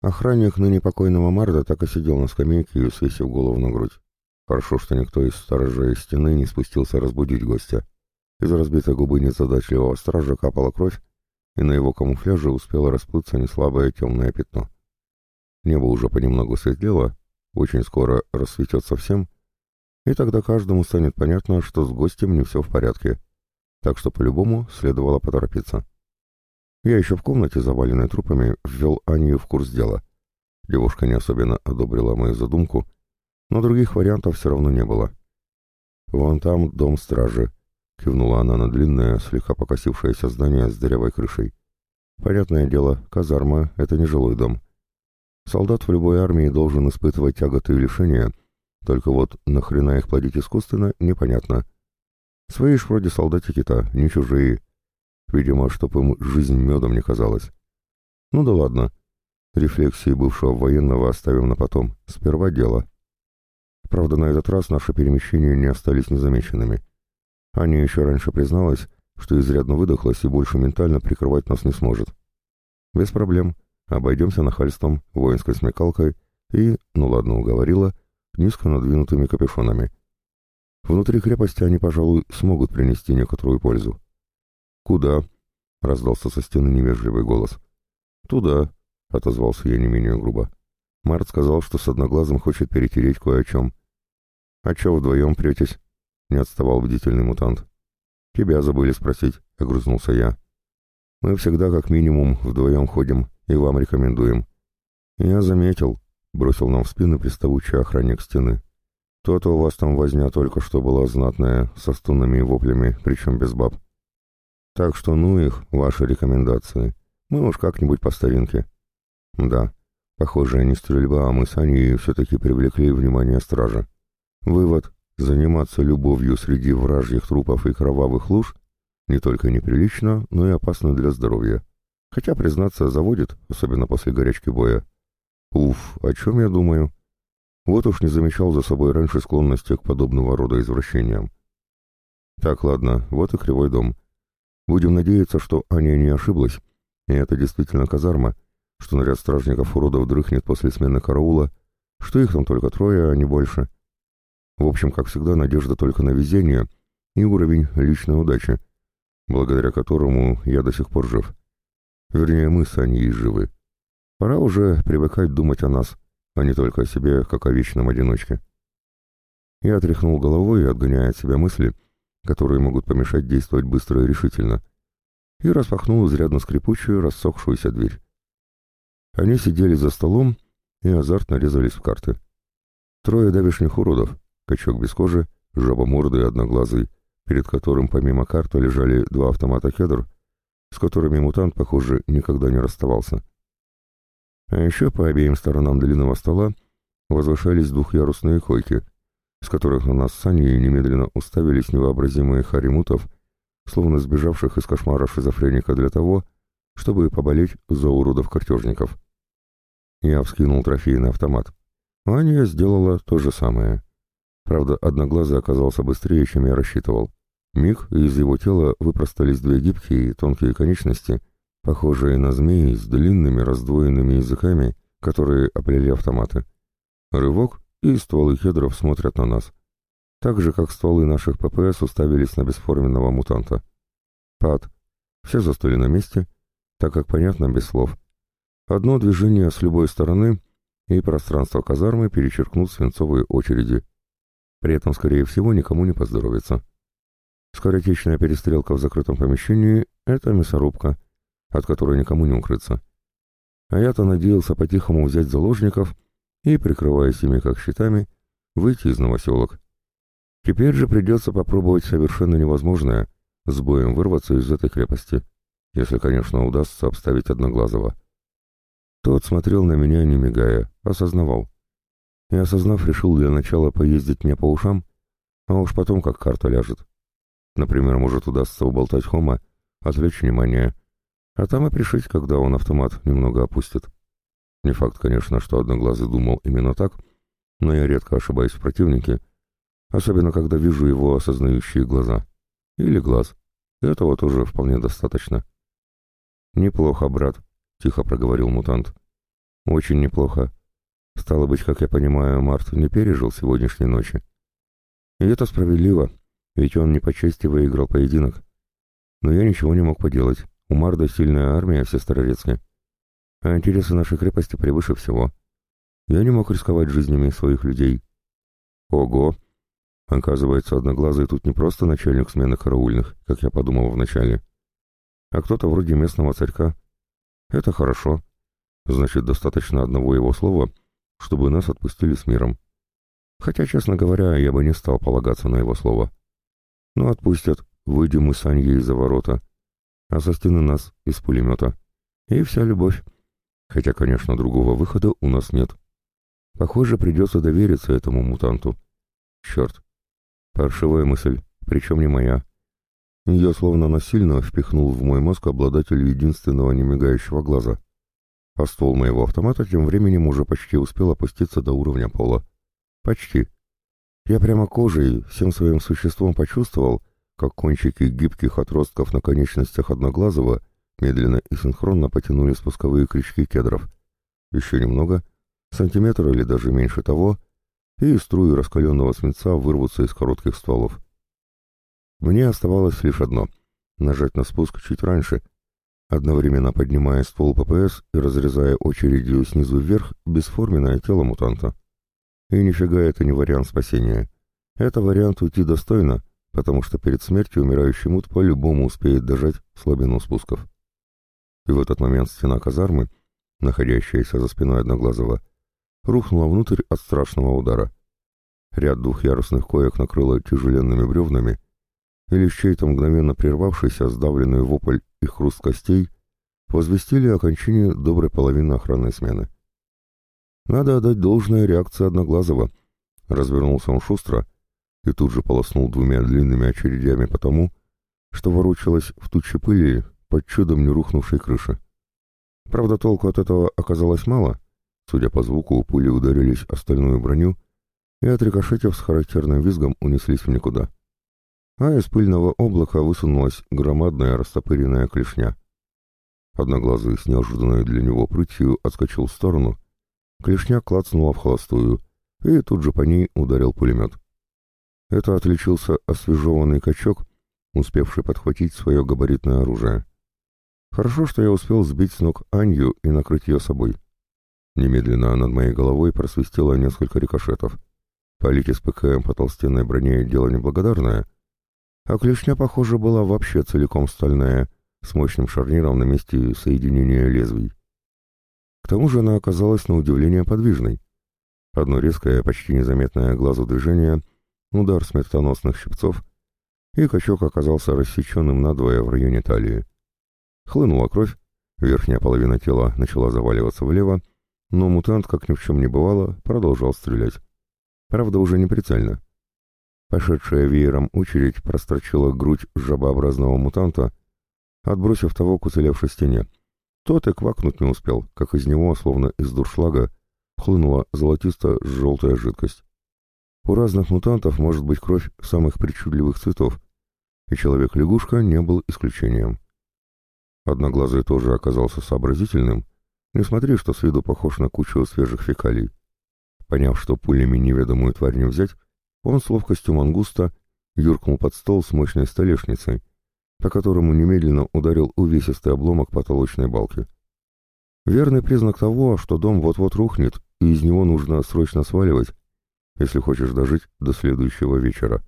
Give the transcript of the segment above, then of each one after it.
Охранник ныне покойного Марда так и сидел на скамейке, свесив голову на грудь. Хорошо, что никто из сторожей стены не спустился разбудить гостя. Из разбитой губы незадачливого стража капала кровь, и на его камуфляже успело расплыться неслабое темное пятно. Небо уже понемногу светлело, очень скоро рассветет совсем, и тогда каждому станет понятно, что с гостем не все в порядке, так что по-любому следовало поторопиться. Я еще в комнате, заваленной трупами, ввел Анию в курс дела. Девушка не особенно одобрила мою задумку, но других вариантов все равно не было. «Вон там дом стражи», — кивнула она на длинное, слегка покосившееся здание с дырявой крышей. «Понятное дело, казарма — это не жилой дом. Солдат в любой армии должен испытывать тяготы и лишения, только вот нахрена их плодить искусственно, непонятно. Свои ж вроде солдатики-то, не чужие. Видимо, чтоб им жизнь медом не казалась. Ну да ладно. Рефлексии бывшего военного оставим на потом. Сперва дело. Правда, на этот раз наши перемещения не остались незамеченными. Аня еще раньше призналась, что изрядно выдохлась и больше ментально прикрывать нас не сможет. Без проблем. Обойдемся нахальством, воинской смекалкой и, ну ладно, уговорила, низко надвинутыми капюшонами. Внутри крепости они, пожалуй, смогут принести некоторую пользу. «Куда?» — раздался со стены невежливый голос. «Туда», — отозвался я не менее грубо. Март сказал, что с одноглазым хочет перетереть кое о чем. «А че вдвоем претесь?» — не отставал бдительный мутант. «Тебя забыли спросить», — огрызнулся я. «Мы всегда как минимум вдвоем ходим и вам рекомендуем». «Я заметил», — бросил нам в спину приставучий охранник стены. «То-то у вас там возня только что была знатная, со стонами и воплями, причем без баб. Так что ну их, ваши рекомендации. Мы уж как-нибудь по старинке». «Да, похоже, не стрельба, а мы с Аней все-таки привлекли внимание стража. Вывод — заниматься любовью среди вражьих трупов и кровавых луж не только неприлично, но и опасно для здоровья. Хотя, признаться, заводит, особенно после горячки боя. Уф, о чем я думаю? Вот уж не замечал за собой раньше склонности к подобного рода извращениям. Так, ладно, вот и кривой дом. Будем надеяться, что Аня не ошиблась, и это действительно казарма, что наряд стражников-уродов дрыхнет после смены караула, что их там только трое, а не больше. В общем, как всегда, надежда только на везение и уровень личной удачи, благодаря которому я до сих пор жив. Вернее, мы с Аней живы. Пора уже привыкать думать о нас, а не только о себе, как о вечном одиночке. Я отряхнул головой, отгоняя от себя мысли, которые могут помешать действовать быстро и решительно, и распахнул изрядно скрипучую, рассохшуюся дверь. Они сидели за столом и азартно резались в карты. Трое давешних уродов, качок без кожи, жаба морды и одноглазый, перед которым помимо карты лежали два автомата «Кедр», с которыми мутант, похоже, никогда не расставался. А еще по обеим сторонам длинного стола возвышались двухъярусные койки, с которых на нас с Саней немедленно уставились невообразимые харимутов, словно сбежавших из кошмара шизофреника для того, чтобы поболеть за уродов-картежников. Я вскинул трофейный автомат. Аня сделала то же самое. Правда, одноглазый оказался быстрее, чем я рассчитывал. Миг, из его тела выпростались две гибкие тонкие конечности, похожие на змеи с длинными раздвоенными языками, которые оплели автоматы. Рывок, и стволы хедров смотрят на нас. Так же, как стволы наших ППС уставились на бесформенного мутанта. Пад. Все застыли на месте, так как понятно без слов. Одно движение с любой стороны, и пространство казармы перечеркнут свинцовые очереди. При этом, скорее всего, никому не поздоровится. Скоротечная перестрелка в закрытом помещении — это мясорубка — от которой никому не укрыться. А я-то надеялся по-тихому взять заложников и, прикрываясь ими как щитами, выйти из новоселок. Теперь же придется попробовать совершенно невозможное — с боем вырваться из этой крепости, если, конечно, удастся обставить Одноглазого. Тот смотрел на меня, не мигая, осознавал. И, осознав, решил для начала поездить мне по ушам, а уж потом как карта ляжет. Например, может удастся уболтать Хома, отвлечь внимание — а там и пришить, когда он автомат немного опустит. Не факт, конечно, что Одноглазый думал именно так, но я редко ошибаюсь в противнике, особенно когда вижу его осознающие глаза. Или глаз. Этого тоже вполне достаточно. «Неплохо, брат», — тихо проговорил мутант. Очень неплохо. Стало быть, как я понимаю, Март не пережил сегодняшней ночи. И это справедливо, ведь он не по чести выиграл поединок. Но я ничего не мог поделать. У Марда сильная армия в Сестрорецке. А интересы нашей крепости превыше всего. Я не мог рисковать жизнями своих людей. Ого! Оказывается, Одноглазый тут не просто начальник смены караульных, как я подумал вначале, а кто-то вроде местного царька. Это хорошо. Значит, достаточно одного его слова, чтобы нас отпустили с миром. Хотя, честно говоря, я бы не стал полагаться на его слово. Но отпустят, выйдем мы с Аньей из-за ворота, а со стены нас из пулемета. И вся любовь. Хотя, конечно, другого выхода у нас нет. Похоже, придется довериться этому мутанту. Черт. Паршивая мысль, причем не моя. Ее словно насильно впихнул в мой мозг обладатель единственного немигающего глаза. А ствол моего автомата тем временем уже почти успел опуститься до уровня пола. Почти. Я прямо кожей, всем своим существом почувствовал, как кончики гибких отростков на конечностях Одноглазого медленно и синхронно потянули спусковые крючки кедров. Еще немного, сантиметр или даже меньше того, и струи раскаленного свинца вырвутся из коротких стволов. Мне оставалось лишь одно — нажать на спуск чуть раньше, одновременно поднимая ствол ППС и разрезая очередью снизу вверх бесформенное тело мутанта. И нифига это не вариант спасения. Это вариант уйти достойно, потому что перед смертью умирающий мут по-любому успеет дожать слабину спусков. И в этот момент стена казармы, находящаяся за спиной Одноглазого, рухнула внутрь от страшного удара. Ряд двухъярусных коек накрыло тяжеленными бревнами, и лишь чей-то мгновенно прервавшийся сдавленный вопль и хруст костей возвестили о кончине доброй половины охранной смены. Надо отдать должное реакции Одноглазого. Развернулся он шустро и тут же полоснул двумя длинными очередями потому, что ворочалась в туче пыли под чудом не рухнувшей крыши. Правда, толку от этого оказалось мало. Судя по звуку, пули ударились о стальную броню и, отрикошетив с характерным визгом, унеслись в никуда а из пыльного облака высунулась громадная растопыренная клешня. Одноглазый с неожиданной для него прытью отскочил в сторону, клешня клацнула в холостую, и тут же по ней ударил пулемет. Это отличился освежеванный качок, успевший подхватить свое габаритное оружие. Хорошо, что я успел сбить с ног Анью и накрыть ее собой. Немедленно над моей головой просвистело несколько рикошетов. Полить из ПКМ по толстенной броне дело неблагодарное — а клешня, похоже, была вообще целиком стальная, с мощным шарниром на месте соединения лезвий. К тому же она оказалась на удивление подвижной. Одно резкое, почти незаметное глазу движение, удар смертоносных щипцов, и качок оказался рассеченным надвое в районе талии. Хлынула кровь, верхняя половина тела начала заваливаться влево, но мутант, как ни в чем не бывало, продолжал стрелять. Правда, уже не прицельно. Пошедшая веером очередь прострочила грудь жабообразного мутанта, отбросив того к уцелевшей стене. Тот и квакнуть не успел, как из него, словно из дуршлага, хлынула золотисто-желтая жидкость. У разных мутантов может быть кровь самых причудливых цветов, и человек-лягушка не был исключением. Одноглазый тоже оказался сообразительным, не смотри, что с виду похож на кучу свежих фекалий. Поняв, что пулями неведомую тварь не взять, он с ловкостью мангуста юркнул под стол с мощной столешницей, по которому немедленно ударил увесистый обломок потолочной балки. Верный признак того, что дом вот-вот рухнет, и из него нужно срочно сваливать, если хочешь дожить до следующего вечера.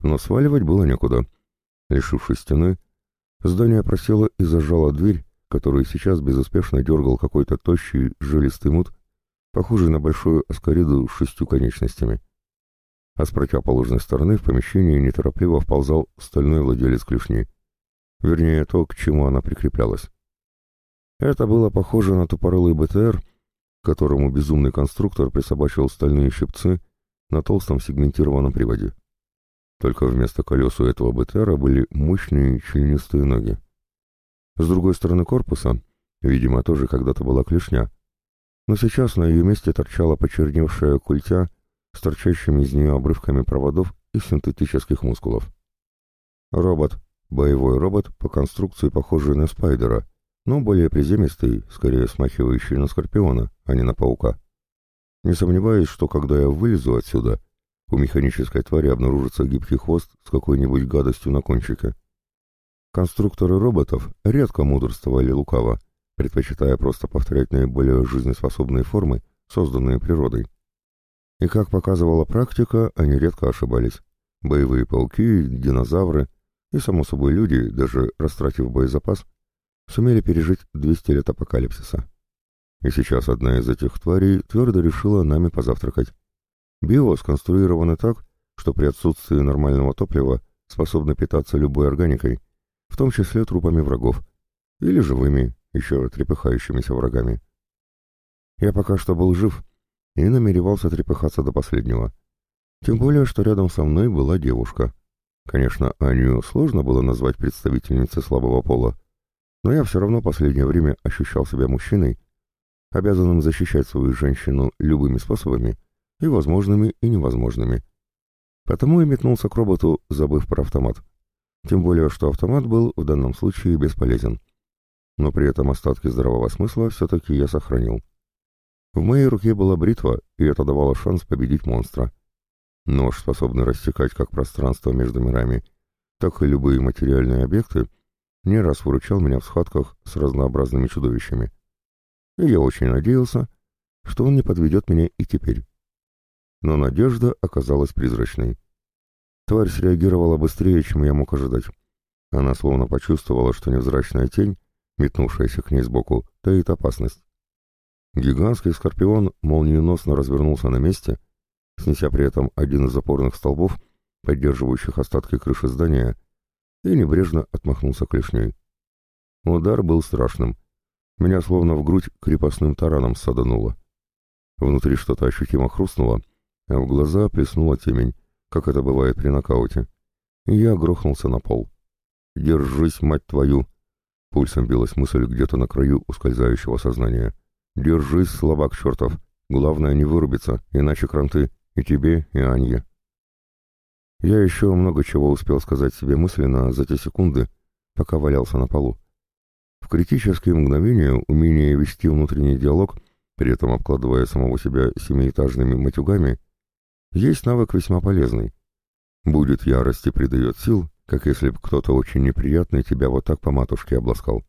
Но сваливать было некуда. Лишившись стены, здание просело и зажало дверь, которую сейчас безуспешно дергал какой-то тощий, жилистый мут, похожий на большую аскариду с шестью конечностями а с противоположной стороны в помещение неторопливо вползал стальной владелец клешни. Вернее, то, к чему она прикреплялась. Это было похоже на тупорылый БТР, которому безумный конструктор присобачил стальные щипцы на толстом сегментированном приводе. Только вместо колес у этого БТРа были мощные членистые ноги. С другой стороны корпуса, видимо, тоже когда-то была клешня, но сейчас на ее месте торчала почерневшая культя с торчащими из нее обрывками проводов и синтетических мускулов. Робот, боевой робот по конструкции похожий на спайдера, но более приземистый, скорее смахивающий на скорпиона, а не на паука. Не сомневаюсь, что когда я вылезу отсюда, у механической твари обнаружится гибкий хвост с какой-нибудь гадостью на кончике. Конструкторы роботов редко мудрствовали лукаво, предпочитая просто повторять наиболее жизнеспособные формы, созданные природой. И как показывала практика, они редко ошибались. Боевые пауки, динозавры и, само собой, люди, даже растратив боезапас, сумели пережить 200 лет апокалипсиса. И сейчас одна из этих тварей твердо решила нами позавтракать. Био сконструированы так, что при отсутствии нормального топлива способны питаться любой органикой, в том числе трупами врагов, или живыми, еще трепыхающимися врагами. Я пока что был жив и намеревался трепыхаться до последнего. Тем более, что рядом со мной была девушка. Конечно, Аню сложно было назвать представительницей слабого пола, но я все равно последнее время ощущал себя мужчиной, обязанным защищать свою женщину любыми способами, и возможными, и невозможными. Потому и метнулся к роботу, забыв про автомат. Тем более, что автомат был в данном случае бесполезен. Но при этом остатки здравого смысла все-таки я сохранил. В моей руке была бритва, и это давало шанс победить монстра. Нож, способный рассекать как пространство между мирами, так и любые материальные объекты, не раз выручал меня в схватках с разнообразными чудовищами и я очень надеялся, что он не подведет меня и теперь. Но надежда оказалась призрачной. Тварь среагировала быстрее, чем я мог ожидать. Она словно почувствовала, что невзрачная тень, метнувшаяся к ней сбоку, таит опасность. Гигантский скорпион молниеносно развернулся на месте, снеся при этом один из опорных столбов, поддерживающих остатки крыши здания, и небрежно отмахнулся клешней. Удар был страшным — меня словно в грудь крепостным тараном садануло. Внутри что-то ощутимо хрустнуло, а в глаза плеснула темень, как это бывает при нокауте. Я грохнулся на пол. «Держись, мать твою!» Пульсом билась мысль где-то на краю ускользающего сознания. «Держись, слабак чертов! Главное не вырубиться, иначе кранты и тебе, и Анье». Я еще много чего успел сказать себе мысленно за те секунды, пока валялся на полу. В критические мгновения умение вести внутренний диалог, при этом обкладывая самого себя семиэтажными матюгами, есть навык весьма полезный. Будет ярость и придает сил, как если бы кто-то очень неприятный тебя вот так по матушке обласкал.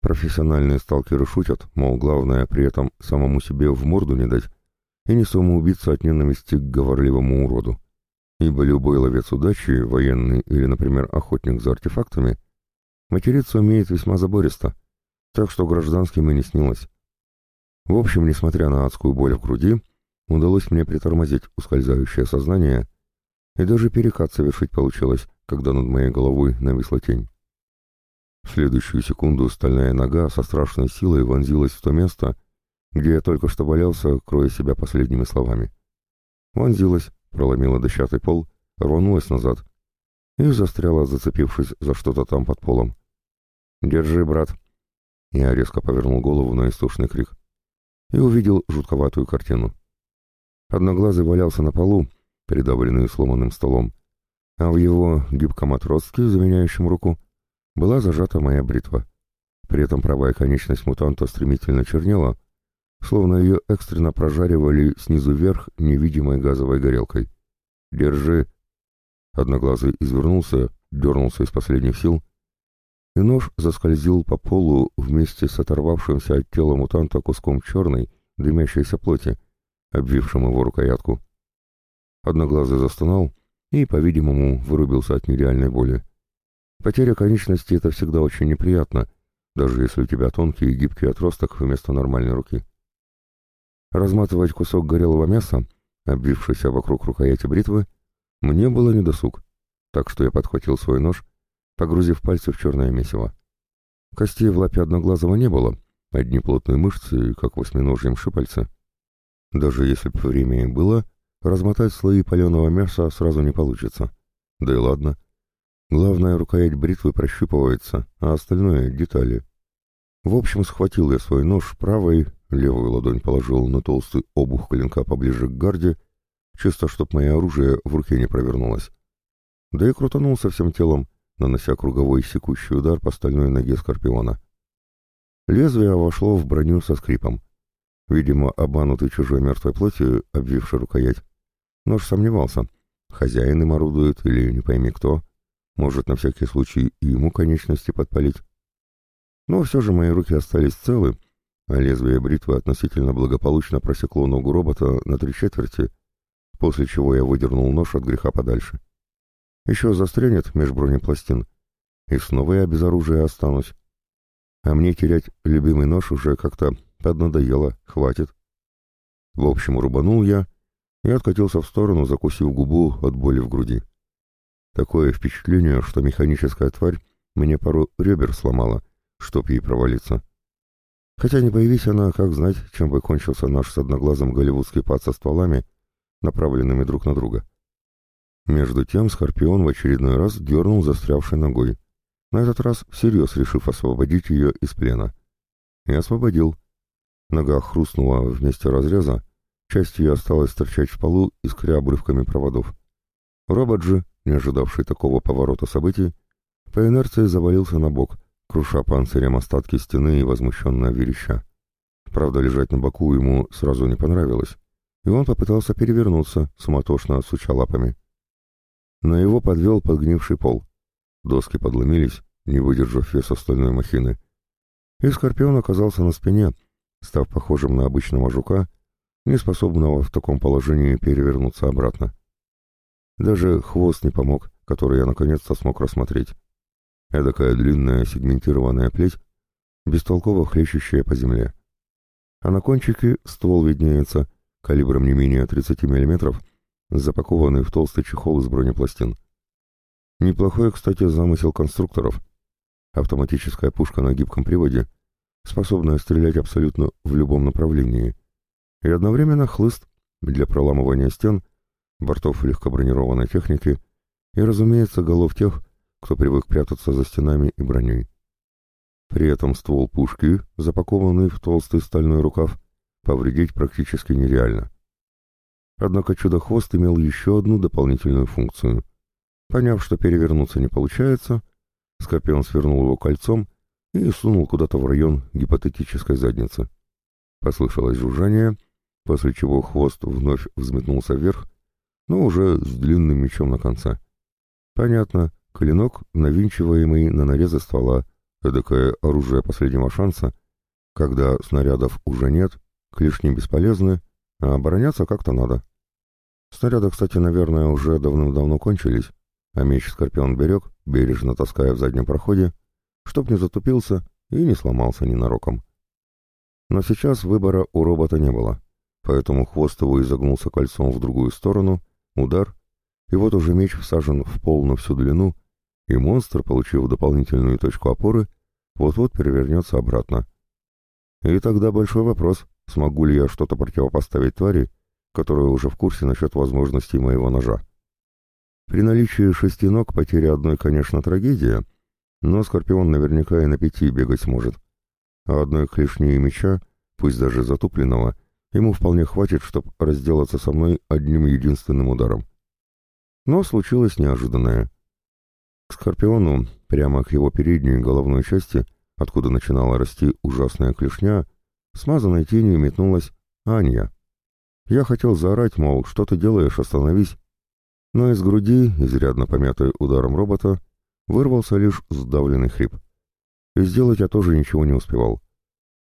Профессиональные сталкеры шутят, мол, главное при этом самому себе в морду не дать и не самоубиться от ненависти к говорливому уроду. Ибо любой ловец удачи, военный или, например, охотник за артефактами, Материться умеет весьма забористо, так что гражданским и не снилось. В общем, несмотря на адскую боль в груди, удалось мне притормозить ускользающее сознание, и даже перекат совершить получилось, когда над моей головой нависла тень. В следующую секунду стальная нога со страшной силой вонзилась в то место, где я только что валялся, кроя себя последними словами. Вонзилась, проломила дощатый пол, рванулась назад и застряла, зацепившись за что-то там под полом. «Держи, брат!» Я резко повернул голову на истошный крик и увидел жутковатую картину. Одноглазый валялся на полу, придавленный сломанным столом, а в его гибком отростке, заменяющем руку, была зажата моя бритва. При этом правая конечность мутанта стремительно чернела, словно ее экстренно прожаривали снизу вверх невидимой газовой горелкой. «Держи!» Одноглазый извернулся, дернулся из последних сил, и нож заскользил по полу вместе с оторвавшимся от тела мутанта куском черной, дымящейся плоти, обвившим его рукоятку. Одноглазый застонал и, по-видимому, вырубился от нереальной боли. Потеря конечности — это всегда очень неприятно, даже если у тебя тонкий и гибкий отросток вместо нормальной руки. Разматывать кусок горелого мяса, обвившийся вокруг рукояти бритвы, мне было недосуг, так что я подхватил свой нож, погрузив пальцы в черное месиво. Костей в лапе одноглазого не было, одни плотные мышцы, как восьминожьем шипальца. Даже если бы время и было, размотать слои паленого мяса сразу не получится. Да и ладно. Главное, рукоять бритвы прощупывается, а остальное — детали. В общем, схватил я свой нож правой, левую ладонь положил на толстый обух клинка поближе к гарде чисто чтоб мое оружие в руке не провернулось. Да и крутанулся всем телом, нанося круговой секущий удар по стальной ноге Скорпиона. Лезвие вошло в броню со скрипом. Видимо, обманутый чужой мертвой плотью, обвивший рукоять. Нож сомневался, хозяин им орудует или не пойми кто. Может, на всякий случай и ему конечности подпалить. Но все же мои руки остались целы, а лезвие бритвы относительно благополучно просекло ногу робота на три четверти, после чего я выдернул нож от греха подальше. Еще застрянет меж бронепластин, и снова я без оружия останусь. А мне терять любимый нож уже как-то поднадоело, хватит. В общем, рубанул я и откатился в сторону, закусив губу от боли в груди. Такое впечатление, что механическая тварь мне пару ребер сломала, чтоб ей провалиться. Хотя не появись она, как знать, чем бы кончился наш с одноглазым голливудский пад со стволами, направленными друг на друга. Между тем Скорпион в очередной раз дернул застрявшей ногой, на этот раз всерьез решив освободить ее из плена. И освободил. Нога хрустнула вместе разреза, часть ее осталась торчать в полу, искря обрывками проводов. Робот же, не ожидавший такого поворота событий, по инерции завалился на бок, круша панцирем остатки стены и возмущенно вереща. Правда, лежать на боку ему сразу не понравилось, и он попытался перевернуться, суматошно суча лапами. На его подвел подгнивший пол. Доски подломились, не выдержав веса стальной махины. И Скорпион оказался на спине, став похожим на обычного жука, не способного в таком положении перевернуться обратно. Даже хвост не помог, который я наконец-то смог рассмотреть. Эдакая длинная сегментированная плеть, бестолково хлещущая по земле. А на кончике ствол виднеется, калибром не менее 30 мм, запакованный в толстый чехол из бронепластин. Неплохой, кстати, замысел конструкторов. Автоматическая пушка на гибком приводе, способная стрелять абсолютно в любом направлении. И одновременно хлыст для проламывания стен, бортов легкобронированной техники и, разумеется, голов тех, кто привык прятаться за стенами и броней. При этом ствол пушки, запакованный в толстый стальной рукав, повредить практически нереально. Однако чудо-хвост имел еще одну дополнительную функцию. Поняв, что перевернуться не получается, Скорпион свернул его кольцом и сунул куда-то в район гипотетической задницы. Послышалось жужжание, после чего хвост вновь взметнулся вверх, но уже с длинным мечом на конце. Понятно, Клинок, навинчиваемый на нарезы ствола, эдакое оружие последнего шанса, когда снарядов уже нет, клешни бесполезны, а обороняться как-то надо. Снаряды, кстати, наверное, уже давным-давно кончились, а меч Скорпион берег, бережно таская в заднем проходе, чтоб не затупился и не сломался ненароком. Но сейчас выбора у робота не было, поэтому хвост его изогнулся кольцом в другую сторону, удар, и вот уже меч всажен в пол на всю длину, и монстр, получив дополнительную точку опоры, вот-вот перевернется обратно. И тогда большой вопрос, смогу ли я что-то противопоставить твари, которая уже в курсе насчет возможностей моего ножа. При наличии шести ног потеря одной, конечно, трагедия, но Скорпион наверняка и на пяти бегать сможет. А одной клешни меча, пусть даже затупленного, ему вполне хватит, чтобы разделаться со мной одним единственным ударом. Но случилось неожиданное. К Скорпиону, прямо к его передней головной части, откуда начинала расти ужасная клешня, смазанной тенью метнулась Анья. Я хотел заорать, мол, что ты делаешь, остановись. Но из груди, изрядно помятой ударом робота, вырвался лишь сдавленный хрип. И сделать я тоже ничего не успевал.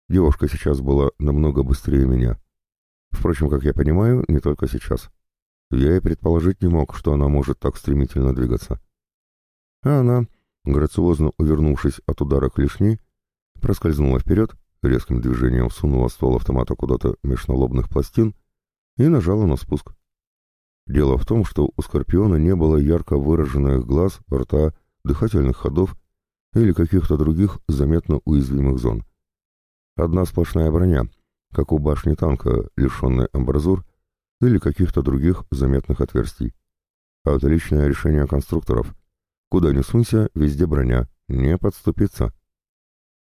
Девушка сейчас была намного быстрее меня. Впрочем, как я понимаю, не только сейчас. Я и предположить не мог, что она может так стремительно двигаться. А она, грациозно увернувшись от удара клешни, проскользнула вперед, резким движением всунула ствол автомата куда-то меж налобных пластин и нажала на спуск. Дело в том, что у Скорпиона не было ярко выраженных глаз, рта, дыхательных ходов или каких-то других заметно уязвимых зон. Одна сплошная броня, как у башни танка, лишенной амбразур или каких-то других заметных отверстий. Отличное решение конструкторов — Куда ни сунься, везде броня, не подступиться.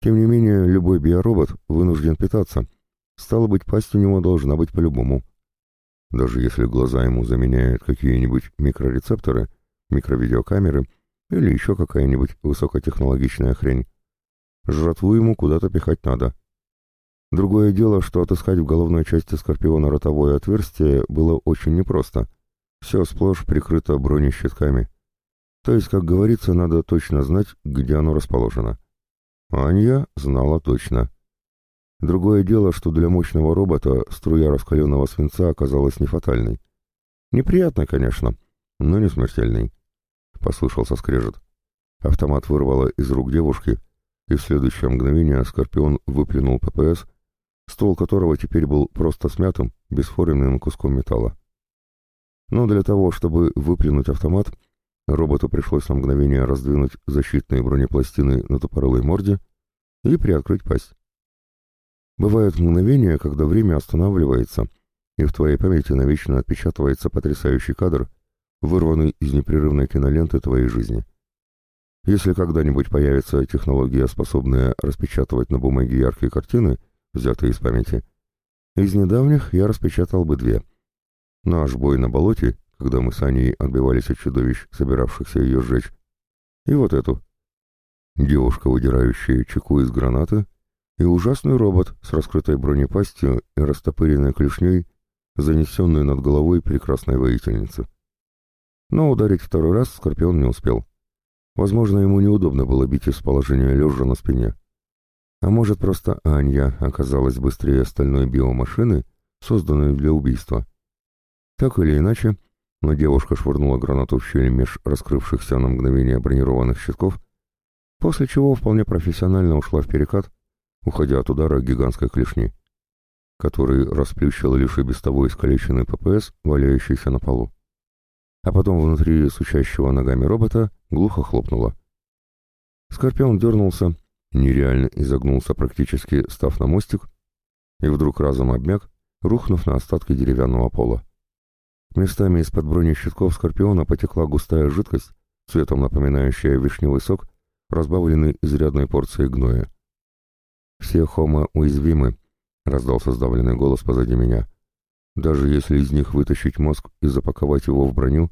Тем не менее, любой биоробот вынужден питаться. Стало быть, пасть у него должна быть по-любому. Даже если глаза ему заменяют какие-нибудь микрорецепторы, микровидеокамеры или еще какая-нибудь высокотехнологичная хрень. Жратву ему куда-то пихать надо. Другое дело, что отыскать в головной части Скорпиона ротовое отверстие было очень непросто. Все сплошь прикрыто бронещитками. То есть, как говорится, надо точно знать, где оно расположено. Анья знала точно. Другое дело, что для мощного робота струя раскаленного свинца оказалась не фатальной. Неприятно, конечно, но не смертельной. Послышался скрежет. Автомат вырвало из рук девушки, и в следующее мгновение Скорпион выплюнул ППС, ствол которого теперь был просто смятым, бесформенным куском металла. Но для того, чтобы выплюнуть автомат, роботу пришлось на мгновение раздвинуть защитные бронепластины на тупорылой морде и приоткрыть пасть. Бывают мгновения, когда время останавливается, и в твоей памяти навечно отпечатывается потрясающий кадр, вырванный из непрерывной киноленты твоей жизни. Если когда-нибудь появится технология, способная распечатывать на бумаге яркие картины, взятые из памяти, из недавних я распечатал бы две. Наш бой на болоте, когда мы с Аней отбивались от чудовищ, собиравшихся ее сжечь, и вот эту. Девушка, выдирающая чеку из гранаты, и ужасный робот с раскрытой бронепастью и растопыренной клешней, занесенный над головой прекрасной воительницы. Но ударить второй раз Скорпион не успел. Возможно, ему неудобно было бить из положения лежа на спине. А может, просто Анья оказалась быстрее остальной биомашины, созданной для убийства. Так или иначе, но девушка швырнула гранату в щель меж раскрывшихся на мгновение бронированных щитков, после чего вполне профессионально ушла в перекат, уходя от удара гигантской клешни, который расплющил лишь и без того искалеченный ППС, валяющийся на полу. А потом внутри сучащего ногами робота глухо хлопнуло. Скорпион дернулся, нереально изогнулся практически, став на мостик, и вдруг разом обмяк, рухнув на остатки деревянного пола. Местами из-под бронещитков Скорпиона потекла густая жидкость, цветом напоминающая вишневый сок, разбавленный изрядной порцией гноя. «Все хомо уязвимы», — раздался сдавленный голос позади меня. «Даже если из них вытащить мозг и запаковать его в броню,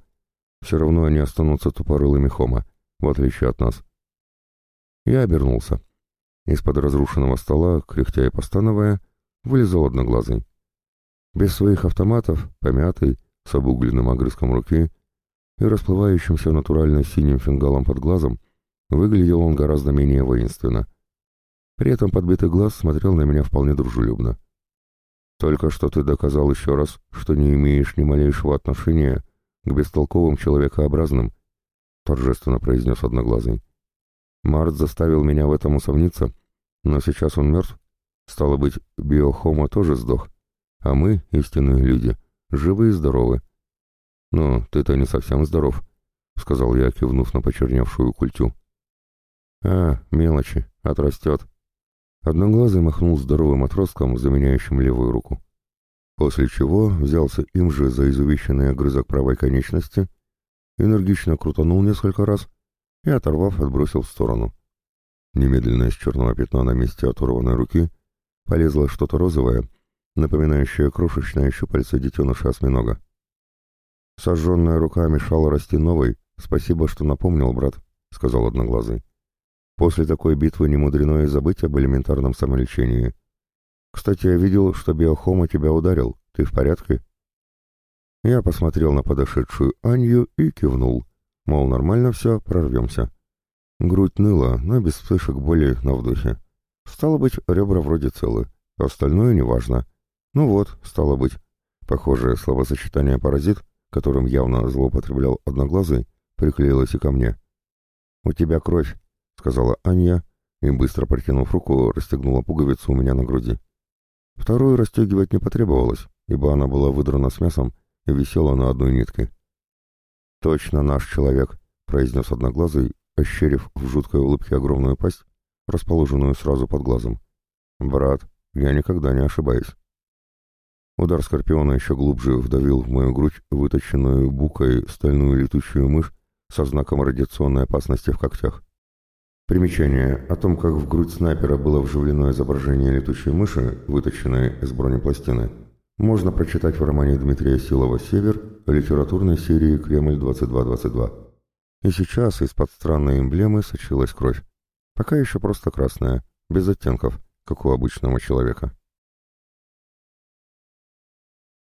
все равно они останутся тупорылыми хомо, в отличие от нас». Я обернулся. Из-под разрушенного стола, кряхтя и постановая, вылезал одноглазый. Без своих автоматов, помятый, с обугленным огрызком руки и расплывающимся натурально синим фингалом под глазом, выглядел он гораздо менее воинственно — при этом подбитый глаз смотрел на меня вполне дружелюбно. «Только что ты доказал еще раз, что не имеешь ни малейшего отношения к бестолковым человекообразным», — торжественно произнес Одноглазый. «Март заставил меня в этом усомниться, но сейчас он мертв. Стало быть, биохома тоже сдох, а мы, истинные люди, живы и здоровы». «Ну, ты-то не совсем здоров», — сказал я, кивнув на почерневшую культю. «А, мелочи, отрастет», Одноглазый махнул здоровым отростком, заменяющим левую руку. После чего взялся им же за изувеченный огрызок правой конечности, энергично крутанул несколько раз и, оторвав, отбросил в сторону. Немедленно из черного пятна на месте оторванной руки полезло что-то розовое, напоминающее крошечное щупальце детеныша осьминога. «Сожженная рука мешала расти новой. Спасибо, что напомнил, брат», — сказал Одноглазый. После такой битвы не мудрено и забыть об элементарном самолечении. Кстати, я видел, что биохома тебя ударил. Ты в порядке? Я посмотрел на подошедшую Анью и кивнул. Мол, нормально все, прорвемся. Грудь ныла, но без вспышек боли на вдохе. Стало быть, ребра вроде целы. Остальное неважно. Ну вот, стало быть. Похожее словосочетание «паразит», которым явно злоупотреблял Одноглазый, приклеилось и ко мне. «У тебя кровь», — сказала Аня, и, быстро протянув руку, расстегнула пуговицу у меня на груди. Вторую расстегивать не потребовалось, ибо она была выдрана с мясом и висела на одной нитке. «Точно наш человек», — произнес Одноглазый, ощерив в жуткой улыбке огромную пасть, расположенную сразу под глазом. «Брат, я никогда не ошибаюсь». Удар Скорпиона еще глубже вдавил в мою грудь выточенную букой стальную летучую мышь со знаком радиационной опасности в когтях. Примечание о том, как в грудь снайпера было вживлено изображение летучей мыши, выточенной из бронепластины, можно прочитать в романе Дмитрия Силова «Север» литературной серии «Кремль 2222». И сейчас из-под странной эмблемы сочилась кровь. Пока еще просто красная, без оттенков, как у обычного человека.